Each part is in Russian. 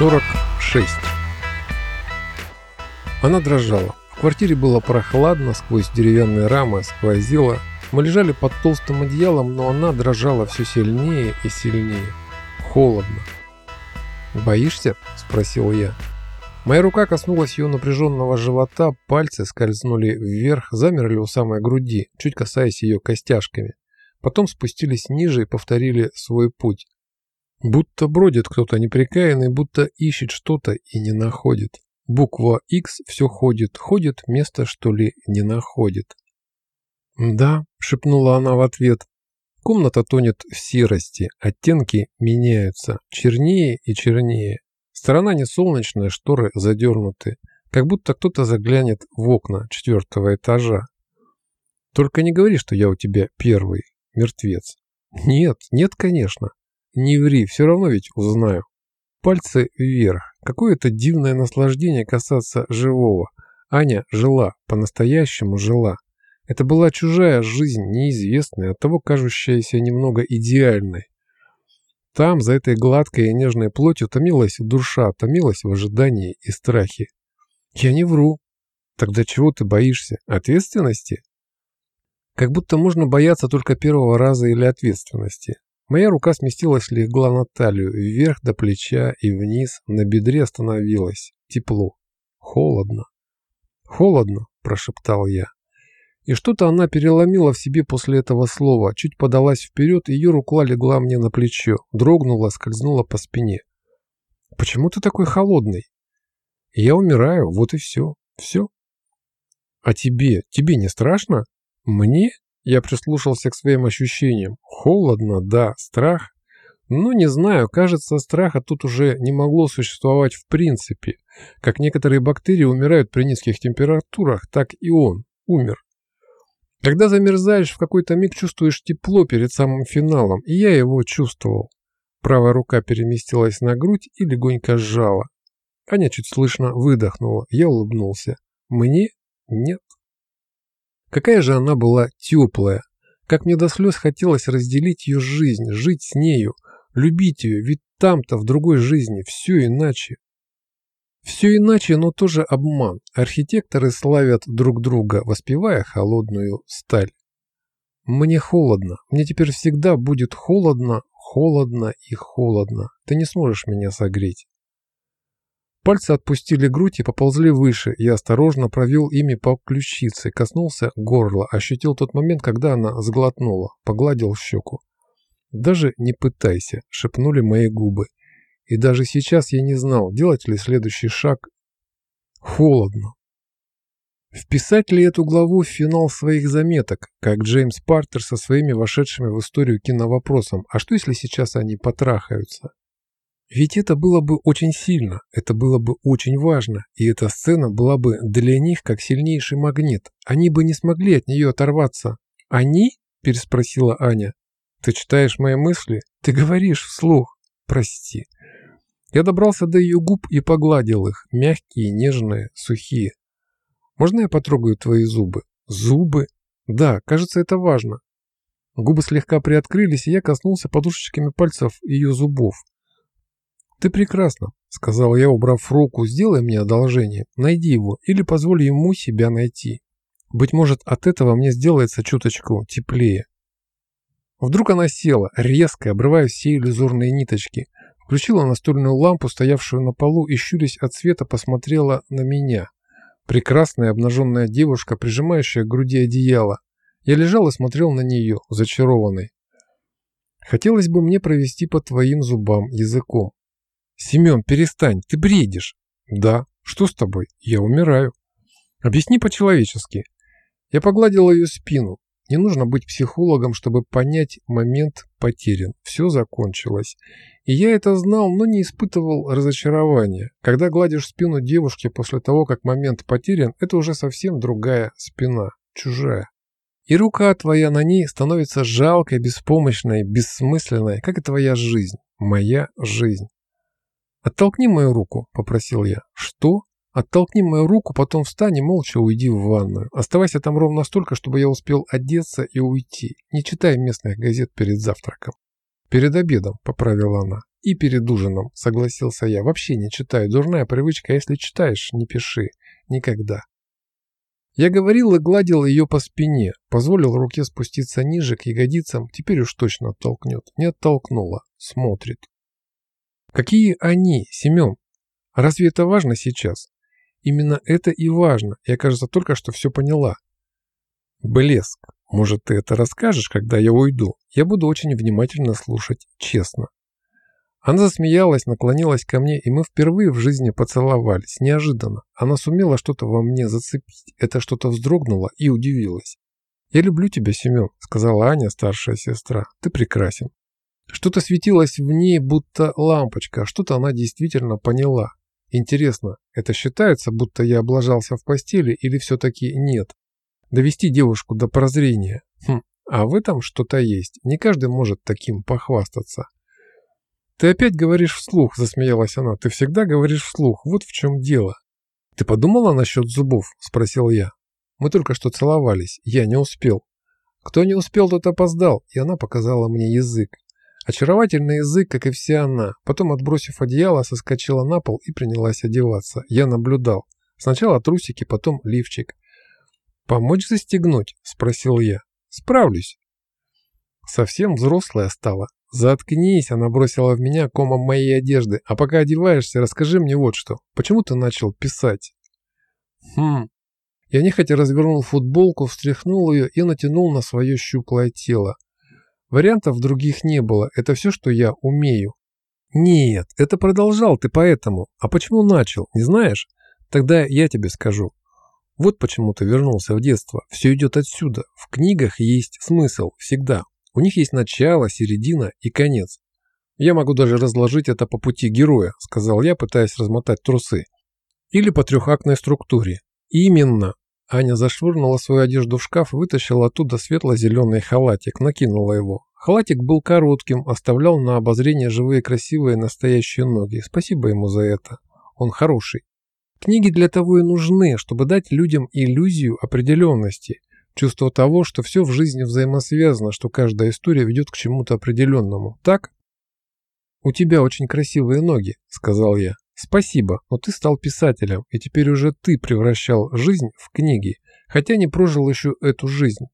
46. Она дрожала. В квартире было прохладно, сквозь деревянные рамы сквозило. Мы лежали под толстым одеялом, но она дрожала все сильнее и сильнее. Холодно. «Боишься?» – спросил я. Моя рука коснулась ее напряженного живота, пальцы скользнули вверх, замерли у самой груди, чуть касаясь ее костяшками. Потом спустились ниже и повторили свой путь. Будто бродит кто-то непрекаянный, будто ищет что-то и не находит. Буква X все ходит, ходит, место что ли не находит. «Да», — шепнула она в ответ. Комната тонет в серости, оттенки меняются, чернее и чернее. Сторона не солнечная, шторы задернуты, как будто кто-то заглянет в окна четвертого этажа. Только не говори, что я у тебя первый, мертвец. Нет, нет, конечно. Не ври, все равно ведь узнаю. Пальцы вверх. Какое-то дивное наслаждение касаться живого. Аня жила, по-настоящему жила. Это была чужая жизнь, неизвестная, оттого кажущаяся немного идеальной. Там, за этой гладкой и нежной плотью, томилась душа, томилась в ожидании и страхе. Я не вру. Тогда чего ты боишься? Ответственности? Как будто можно бояться только первого раза или ответственности. Моя рука сместилась легла на талию, вверх до плеча и вниз, на бедре остановилась. Тепло. Холодно. «Холодно», – прошептал я. И что-то она переломила в себе после этого слова, чуть подалась вперед, ее рука легла мне на плечо, дрогнула, скользнула по спине. «Почему ты такой холодный?» «Я умираю, вот и все. Все». «А тебе? Тебе не страшно?» «Мне?» Я прислушался к своим ощущениям. Холодно, да, страх. Но не знаю, кажется, страха тут уже не могло существовать в принципе. Как некоторые бактерии умирают при низких температурах, так и он умер. Когда замерзаешь, в какой-то миг чувствуешь тепло перед самым финалом, и я его чувствовал. Правая рука переместилась на грудь и легонько сжала. Аня чуть слышно выдохнула. Я улыбнулся. Мне нет. Какая же она была теплая. Как мне до слез хотелось разделить ее жизнь, жить с нею, любить ее, ведь там-то в другой жизни все иначе. Все иначе, но тоже обман. Архитекторы славят друг друга, воспевая холодную сталь. Мне холодно. Мне теперь всегда будет холодно, холодно и холодно. Ты не сможешь меня согреть. Пальцы отпустили грудь и поползли выше. Я осторожно провел ими по ключице, коснулся горла, ощутил тот момент, когда она сглотнула, погладил щеку. «Даже не пытайся», — шепнули мои губы. И даже сейчас я не знал, делать ли следующий шаг. Холодно. Вписать ли эту главу в финал своих заметок, как Джеймс Партер со своими вошедшими в историю киновопросом, а что если сейчас они потрахаются? Ведь это было бы очень сильно, это было бы очень важно, и эта сцена была бы для них как сильнейший магнит. Они бы не смогли от нее оторваться. «Они?» – переспросила Аня. «Ты читаешь мои мысли? Ты говоришь вслух. Прости». Я добрался до ее губ и погладил их, мягкие, нежные, сухие. «Можно я потрогаю твои зубы?» «Зубы?» «Да, кажется, это важно». Губы слегка приоткрылись, и я коснулся подушечками пальцев ее зубов. «Ты прекрасно», — сказал я, убрав руку. «Сделай мне одолжение. Найди его или позволь ему себя найти. Быть может, от этого мне сделается чуточку теплее». Вдруг она села, резко, обрывая все иллюзорные ниточки. Включила настольную лампу, стоявшую на полу, и, щурясь от света, посмотрела на меня. Прекрасная обнаженная девушка, прижимающая к груди одеяло. Я лежал и смотрел на нее, зачарованный. Хотелось бы мне провести по твоим зубам языком. «Семен, перестань, ты бредишь». «Да. Что с тобой? Я умираю». «Объясни по-человечески». Я погладил ее спину. Не нужно быть психологом, чтобы понять, момент потерян. Все закончилось. И я это знал, но не испытывал разочарования. Когда гладишь спину девушки после того, как момент потерян, это уже совсем другая спина, чужая. И рука твоя на ней становится жалкой, беспомощной, бессмысленной, как и твоя жизнь, моя жизнь. «Оттолкни мою руку», — попросил я. «Что?» «Оттолкни мою руку, потом встань и молча уйди в ванную. Оставайся там ровно столько, чтобы я успел одеться и уйти. Не читай местных газет перед завтраком». «Перед обедом», — поправила она. И перед ужином, согласился я, вообще не читаю. Дурная привычка, если читаешь, не пиши. Никогда. Я говорил и гладил ее по спине, позволил руке спуститься ниже к ягодицам, теперь уж точно оттолкнет. Не оттолкнула, смотрит. Какие они, Семен? Разве это важно сейчас? Именно это и важно. Я, кажется, только что все поняла. Блеск. Может, ты это расскажешь, когда я уйду? Я буду очень внимательно слушать, честно. Она засмеялась, наклонилась ко мне, и мы впервые в жизни поцеловались. Неожиданно. Она сумела что-то во мне зацепить. Это что-то вздрогнуло и удивилась. «Я люблю тебя, Семен», — сказала Аня, старшая сестра. «Ты прекрасен». Что-то светилось в ней, будто лампочка, что-то она действительно поняла. Интересно, это считается, будто я облажался в постели или все-таки нет? Довести девушку до прозрения. Хм, а в этом что-то есть. Не каждый может таким похвастаться. «Ты опять говоришь вслух», — засмеялась она. «Ты всегда говоришь вслух. Вот в чем дело». «Ты подумала насчет зубов?» — спросил я. «Мы только что целовались. Я не успел». «Кто не успел, тот опоздал», и она показала мне язык. Очаровательный язык, как и вся она. Потом, отбросив одеяло, соскочила на пол и принялась одеваться. Я наблюдал. Сначала трусики, потом лифчик. «Помочь застегнуть?» – спросил я. «Справлюсь». Совсем взрослая стала. «Заткнись!» – она бросила в меня комом моей одежды. «А пока одеваешься, расскажи мне вот что. Почему ты начал писать?» «Хм...» Я нехотя развернул футболку, встряхнул ее и натянул на свое щуплое тело. Вариантов других не было, это все, что я умею. Нет, это продолжал ты поэтому. А почему начал, не знаешь? Тогда я тебе скажу. Вот почему ты вернулся в детство. Все идет отсюда. В книгах есть смысл, всегда. У них есть начало, середина и конец. Я могу даже разложить это по пути героя, сказал я, пытаясь размотать трусы. Или по трехактной структуре. Именно. Аня зашвырнула свою одежду в шкаф, вытащила оттуда светло-зеленый халатик, накинула его. Халатик был коротким, оставлял на обозрение живые красивые настоящие ноги. Спасибо ему за это. Он хороший. Книги для того и нужны, чтобы дать людям иллюзию определенности, чувство того, что все в жизни взаимосвязано, что каждая история ведет к чему-то определенному. Так? «У тебя очень красивые ноги», — сказал я. Спасибо, но ты стал писателем, и теперь уже ты превращал жизнь в книги, хотя не прожил еще эту жизнь.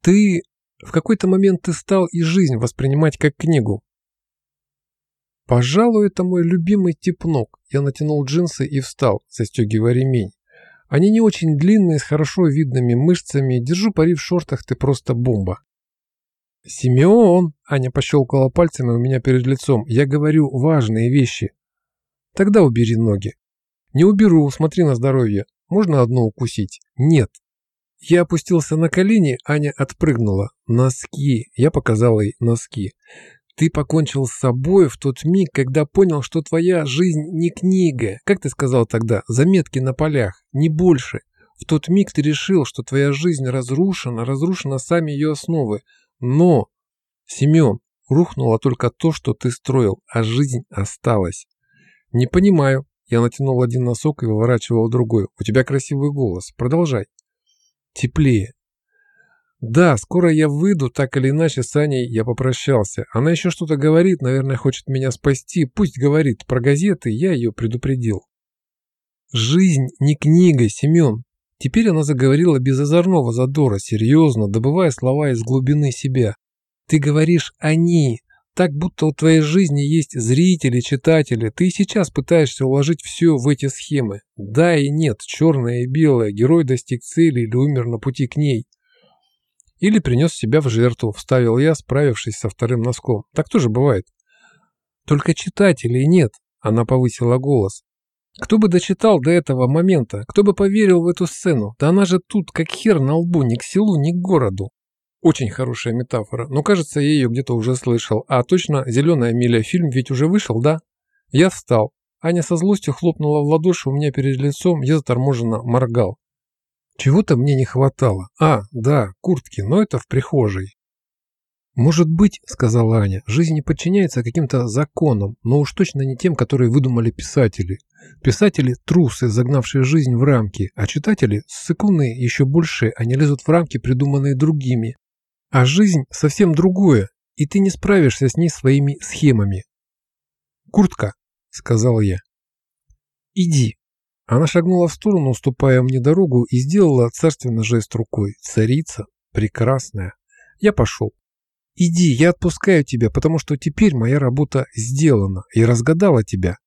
Ты... В какой-то момент ты стал и жизнь воспринимать как книгу. Пожалуй, это мой любимый тип ног. Я натянул джинсы и встал, застегивая ремень. Они не очень длинные, с хорошо видными мышцами. Держу пари в шортах, ты просто бомба. «Симеон!» – Аня пощелкала пальцами у меня перед лицом. «Я говорю важные вещи. Тогда убери ноги. Не уберу, смотри на здоровье. Можно одну укусить? Нет. Я опустился на колени, Аня отпрыгнула. Носки. Я показал ей носки. Ты покончил с собой в тот миг, когда понял, что твоя жизнь не книга. Как ты сказал тогда? Заметки на полях. Не больше. В тот миг ты решил, что твоя жизнь разрушена, разрушена сами ее основы. Но, Семен, рухнуло только то, что ты строил, а жизнь осталась. «Не понимаю». Я натянул один носок и выворачивал другой. «У тебя красивый голос. Продолжай». «Теплее». «Да, скоро я выйду, так или иначе с Аней я попрощался. Она еще что-то говорит, наверное, хочет меня спасти. Пусть говорит. Про газеты я ее предупредил». «Жизнь не книга, Семен». Теперь она заговорила без озорного задора, серьезно, добывая слова из глубины себя. «Ты говоришь «они», так будто у твоей жизни есть зрители, читатели. Ты сейчас пытаешься уложить все в эти схемы. Да и нет, черное и белое. Герой достиг цели или умер на пути к ней. Или принес себя в жертву, вставил я, справившись со вторым носком. Так тоже бывает. Только читателей нет. Она повысила голос. Кто бы дочитал до этого момента? Кто бы поверил в эту сцену? Да она же тут, как хер на лбу, ни к селу, ни к городу. Очень хорошая метафора, но кажется, я ее где-то уже слышал. А точно, «Зеленая миля» фильм ведь уже вышел, да? Я встал. Аня со злостью хлопнула в ладоши у меня перед лицом, я заторможенно моргал. Чего-то мне не хватало. А, да, куртки, но это в прихожей. «Может быть, — сказала Аня, — жизнь не подчиняется каким-то законам, но уж точно не тем, которые выдумали писатели. Писатели – трусы, загнавшие жизнь в рамки, а читатели – ссыкуны еще больше, они лезут в рамки, придуманные другими. А жизнь совсем другое, и ты не справишься с ней своими схемами. «Куртка», — сказал я. «Иди». Она шагнула в сторону, уступая мне дорогу, и сделала царственно жест рукой. Царица, прекрасная. Я пошел. «Иди, я отпускаю тебя, потому что теперь моя работа сделана и разгадала тебя.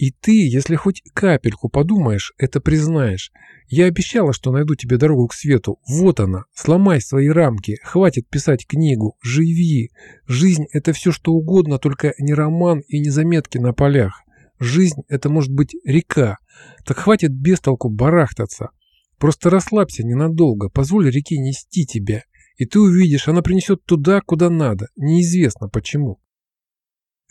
И ты, если хоть капельку подумаешь, это признаешь. Я обещала, что найду тебе дорогу к свету. Вот она. Сломай свои рамки. Хватит писать книгу. Живи. Жизнь – это все, что угодно, только не роман и не заметки на полях. Жизнь – это может быть река. Так хватит без толку барахтаться. Просто расслабься ненадолго. Позволь реке нести тебя. И ты увидишь, она принесет туда, куда надо. Неизвестно почему.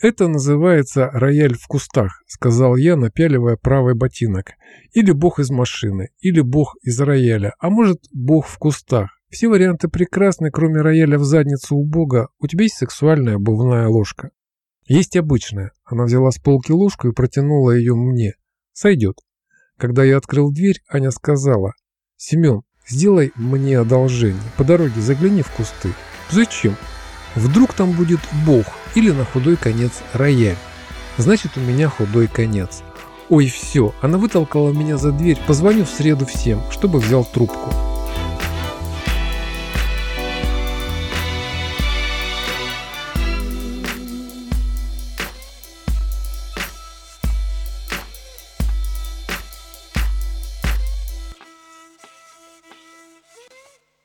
«Это называется рояль в кустах», — сказал я, напяливая правый ботинок. «Или бог из машины, или бог из рояля, а может, бог в кустах. Все варианты прекрасны, кроме рояля в задницу у бога. У тебя есть сексуальная обувная ложка?» «Есть обычная». Она взяла с полки ложку и протянула ее мне. «Сойдет». Когда я открыл дверь, Аня сказала. «Семен, сделай мне одолжение. По дороге загляни в кусты». «Зачем?» Вдруг там будет Бог или на худой конец рояль. Значит, у меня худой конец. Ой, все, она вытолкала меня за дверь, позвоню в среду всем, чтобы взял трубку.